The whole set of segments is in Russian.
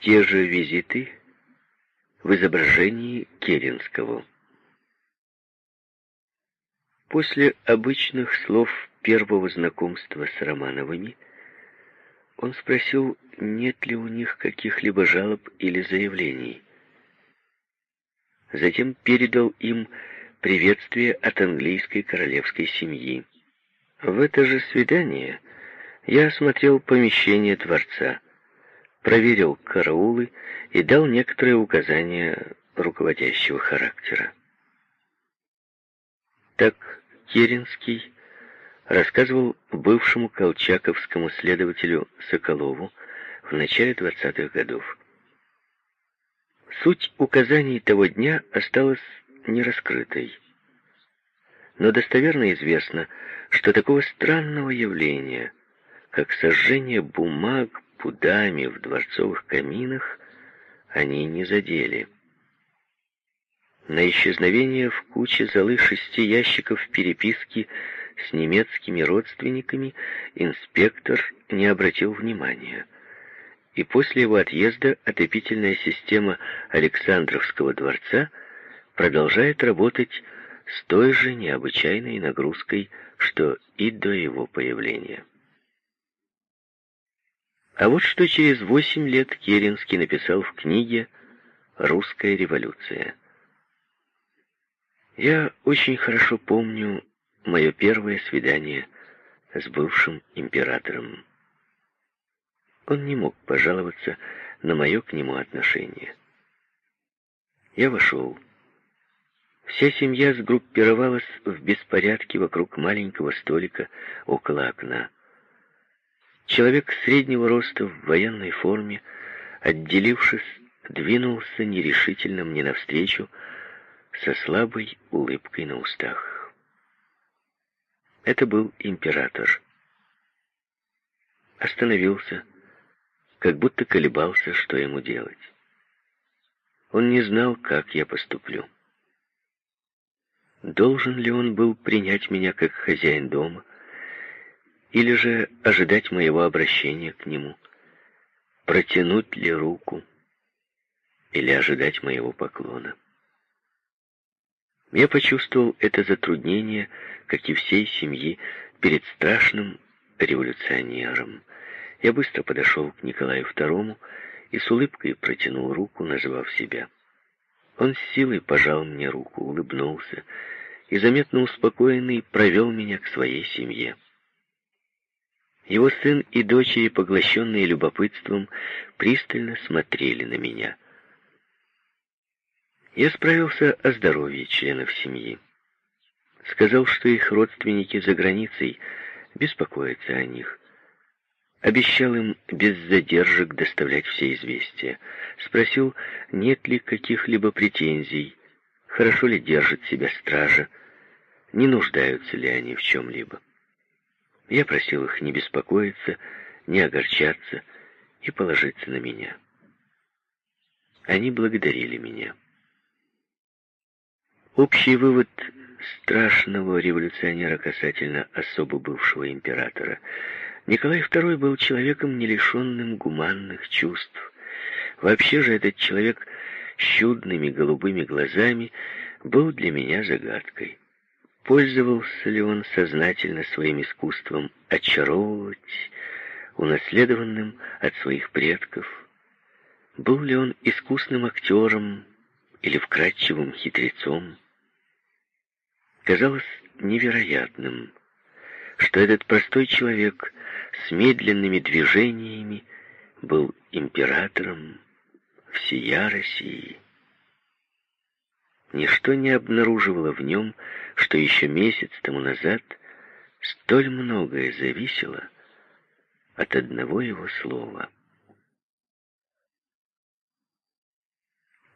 те же визиты в изображении Керенского. После обычных слов первого знакомства с Романовыми он спросил, нет ли у них каких-либо жалоб или заявлений. Затем передал им приветствие от английской королевской семьи. В это же свидание я осмотрел помещение дворца, проверил караулы и дал некоторые указания руководящего характера. Так Керенский рассказывал бывшему колчаковскому следователю Соколову в начале 20-х годов. Суть указаний того дня осталась нераскрытой. Но достоверно известно, что такого странного явления, как сожжение бумаг пудами в дворцовых каминах, они не задели. На исчезновение в куче золы шести ящиков переписки с немецкими родственниками инспектор не обратил внимания. И после его отъезда отопительная система Александровского дворца продолжает работать с той же необычайной нагрузкой, что и до его появления. А вот что через восемь лет Керенский написал в книге «Русская революция». Я очень хорошо помню мое первое свидание с бывшим императором. Он не мог пожаловаться на мое к нему отношение. Я вошел. Вся семья сгруппировалась в беспорядке вокруг маленького столика около окна. Человек среднего роста в военной форме, отделившись, двинулся нерешительно мне навстречу со слабой улыбкой на устах. Это был император. Остановился, как будто колебался, что ему делать. Он не знал, как я поступлю. Должен ли он был принять меня как хозяин дома, или же ожидать моего обращения к нему? Протянуть ли руку? Или ожидать моего поклона? Я почувствовал это затруднение, как и всей семьи, перед страшным революционером. Я быстро подошел к Николаю II и с улыбкой протянул руку, назвав себя. Он с силой пожал мне руку, улыбнулся и, заметно успокоенный, провел меня к своей семье. Его сын и дочери, поглощенные любопытством, пристально смотрели на меня. Я справился о здоровье членов семьи. Сказал, что их родственники за границей беспокоятся о них. Обещал им без задержек доставлять все известия. Спросил, нет ли каких-либо претензий, хорошо ли держит себя стража, не нуждаются ли они в чем-либо. Я просил их не беспокоиться, не огорчаться и положиться на меня. Они благодарили меня. Общий вывод страшного революционера касательно особо бывшего императора. Николай II был человеком, не лишенным гуманных чувств. Вообще же этот человек с чудными голубыми глазами был для меня загадкой. Пользовался ли он сознательно своим искусством очаровывать, унаследованным от своих предков? Был ли он искусным актером или вкрадчивым хитрецом? Казалось невероятным, что этот простой человек с медленными движениями был императором всея России. Ничто не обнаруживало в нем, что еще месяц тому назад столь многое зависело от одного его слова.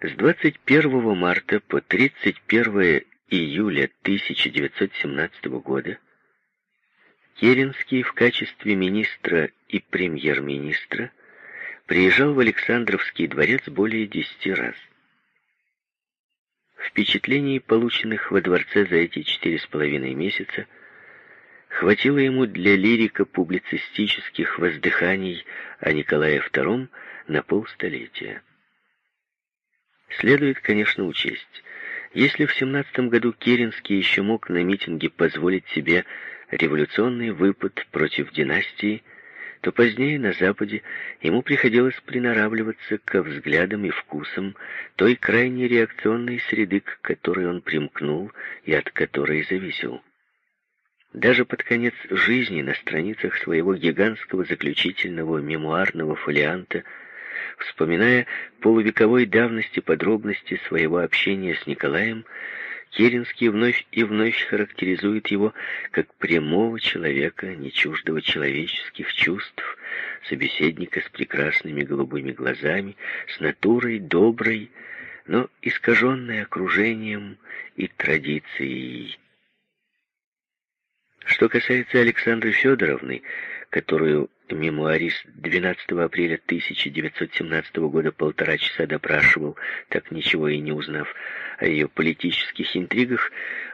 С 21 марта по 31 июля 1917 года Керенский в качестве министра и премьер-министра приезжал в Александровский дворец более десяти раз. Впечатлений, полученных во дворце за эти четыре с половиной месяца, хватило ему для лирика-публицистических воздыханий о Николае II на полстолетия. Следует, конечно, учесть, если в 17 году Керенский еще мог на митинге позволить себе революционный выпад против династии, то позднее на Западе ему приходилось приноравливаться ко взглядам и вкусам той крайне реакционной среды, к которой он примкнул и от которой зависел. Даже под конец жизни на страницах своего гигантского заключительного мемуарного фолианта, вспоминая полувековой давности подробности своего общения с Николаем, Керенский вновь и вновь характеризует его как прямого человека, не чуждого человеческих чувств, собеседника с прекрасными голубыми глазами, с натурой доброй, но искаженной окружением и традицией. Что касается Александры Федоровны, которую мемуарист 12 апреля 1917 года полтора часа допрашивал, так ничего и не узнав о ее политических интригах,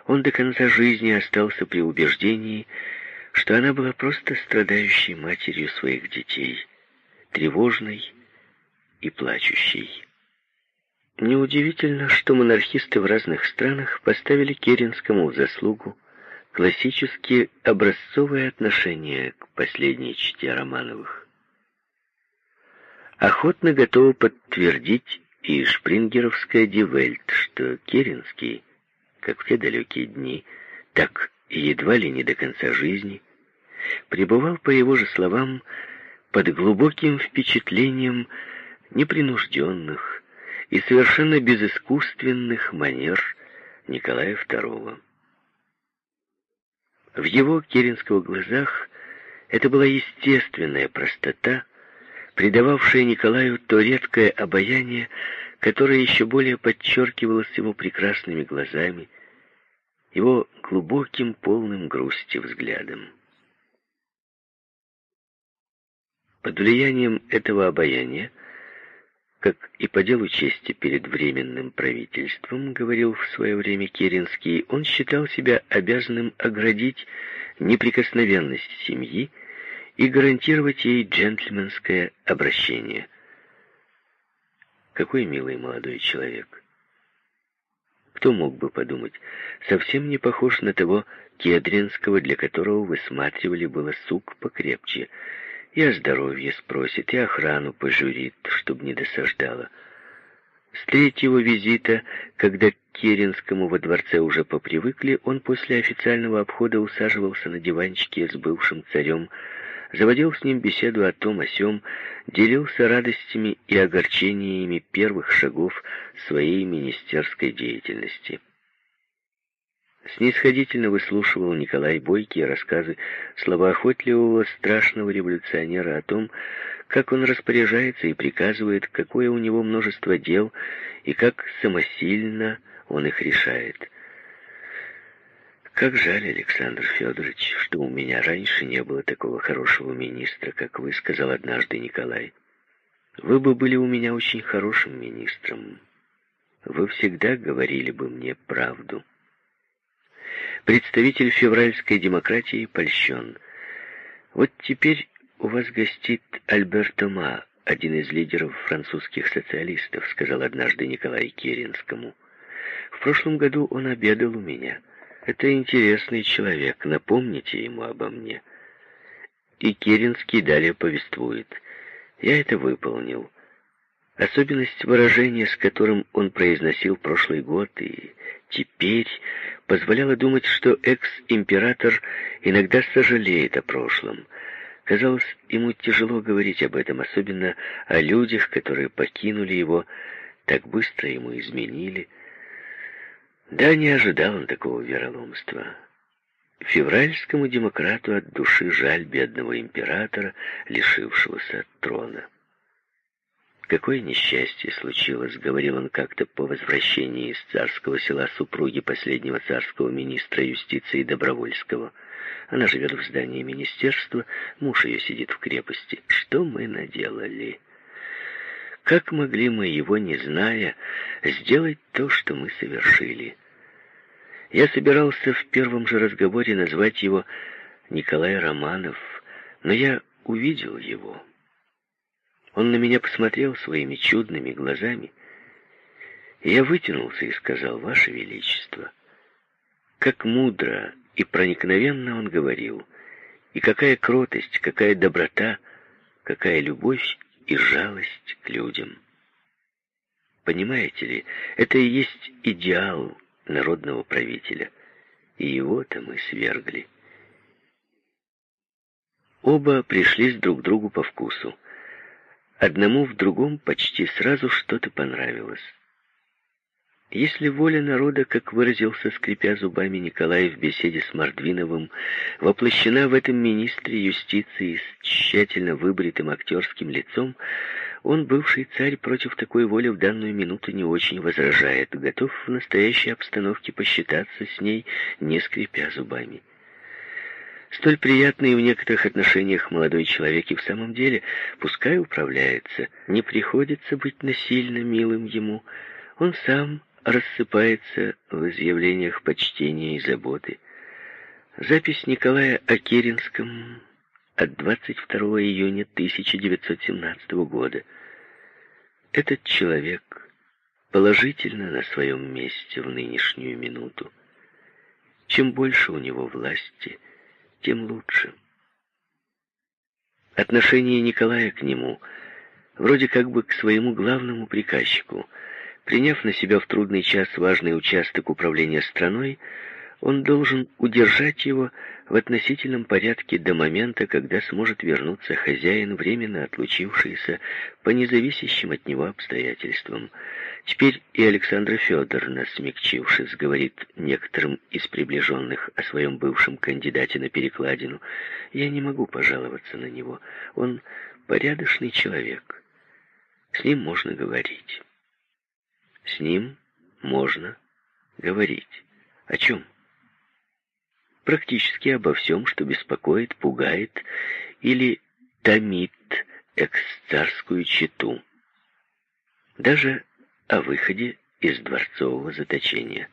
он до конца жизни остался при убеждении, что она была просто страдающей матерью своих детей, тревожной и плачущей. Неудивительно, что монархисты в разных странах поставили Керенскому в заслугу классические образцовые отношения к последней чте Романовых. Охотно готова подтвердить и шпрингеровская Дивельт, что Керенский, как в те далекие дни, так едва ли не до конца жизни, пребывал, по его же словам, под глубоким впечатлением непринужденных и совершенно безыскусственных манер Николая II. В его Керенского глазах это была естественная простота, придававшая Николаю то редкое обаяние, которое еще более подчеркивалось его прекрасными глазами, его глубоким, полным грусти взглядом. Под влиянием этого обаяния как и по делу чести перед Временным правительством, говорил в свое время Керенский, он считал себя обязанным оградить неприкосновенность семьи и гарантировать ей джентльменское обращение. Какой милый молодой человек. Кто мог бы подумать, совсем не похож на того Кедринского, для которого высматривали было сук покрепче — и о здоровье спросит, и охрану пожурит, чтобы не досаждала. С третьего визита, когда к Керенскому во дворце уже попривыкли, он после официального обхода усаживался на диванчике с бывшим царем, заводил с ним беседу о том о сём, делился радостями и огорчениями первых шагов своей министерской деятельности. Снисходительно выслушивал Николай Бойкие рассказы словоохотливого страшного революционера о том, как он распоряжается и приказывает, какое у него множество дел и как самосильно он их решает. Как жаль, Александр Федорович, что у меня раньше не было такого хорошего министра, как вы, сказал однажды Николай. Вы бы были у меня очень хорошим министром. Вы всегда говорили бы мне правду. Представитель февральской демократии польщен. Вот теперь у вас гостит Альбер Тома, один из лидеров французских социалистов, сказал однажды Николай Керенскому. В прошлом году он обедал у меня. Это интересный человек, напомните ему обо мне. И Керенский далее повествует. Я это выполнил. Особенность выражения, с которым он произносил прошлый год и теперь, позволяла думать, что экс-император иногда сожалеет о прошлом. Казалось, ему тяжело говорить об этом, особенно о людях, которые покинули его, так быстро ему изменили. Да, не ожидал он такого вероломства. Февральскому демократу от души жаль бедного императора, лишившегося трона. «Какое несчастье случилось», — говорил он как-то по возвращении из царского села супруги последнего царского министра юстиции Добровольского. Она живет в здании министерства, муж ее сидит в крепости. Что мы наделали? Как могли мы, его не зная, сделать то, что мы совершили? Я собирался в первом же разговоре назвать его Николай Романов, но я увидел его. Он на меня посмотрел своими чудными глазами, я вытянулся и сказал, «Ваше Величество, как мудро и проникновенно он говорил, и какая кротость, какая доброта, какая любовь и жалость к людям». Понимаете ли, это и есть идеал народного правителя, и его-то мы свергли. Оба пришлись друг другу по вкусу. Одному в другом почти сразу что-то понравилось. Если воля народа, как выразился, скрипя зубами Николай в беседе с Мордвиновым, воплощена в этом министре юстиции с тщательно выбритым актерским лицом, он, бывший царь, против такой воли в данную минуту не очень возражает, готов в настоящей обстановке посчитаться с ней, не скрипя зубами. Столь приятный в некоторых отношениях молодой человек и в самом деле, пускай управляется, не приходится быть насильно милым ему, он сам рассыпается в изъявлениях почтения и заботы. Запись Николая о Керенском от 22 июня 1917 года. Этот человек положительно на своем месте в нынешнюю минуту. Чем больше у него власти, тем лучше. Отношение Николая к нему, вроде как бы к своему главному приказчику – Приняв на себя в трудный час важный участок управления страной, он должен удержать его в относительном порядке до момента, когда сможет вернуться хозяин, временно отлучившийся по независящим от него обстоятельствам. Теперь и Александр Федоровна, смягчившись, говорит некоторым из приближенных о своем бывшем кандидате на перекладину. «Я не могу пожаловаться на него. Он порядочный человек. С ним можно говорить». С ним можно говорить. О чем? Практически обо всем, что беспокоит, пугает или томит экс-царскую чету. Даже о выходе из дворцового заточения.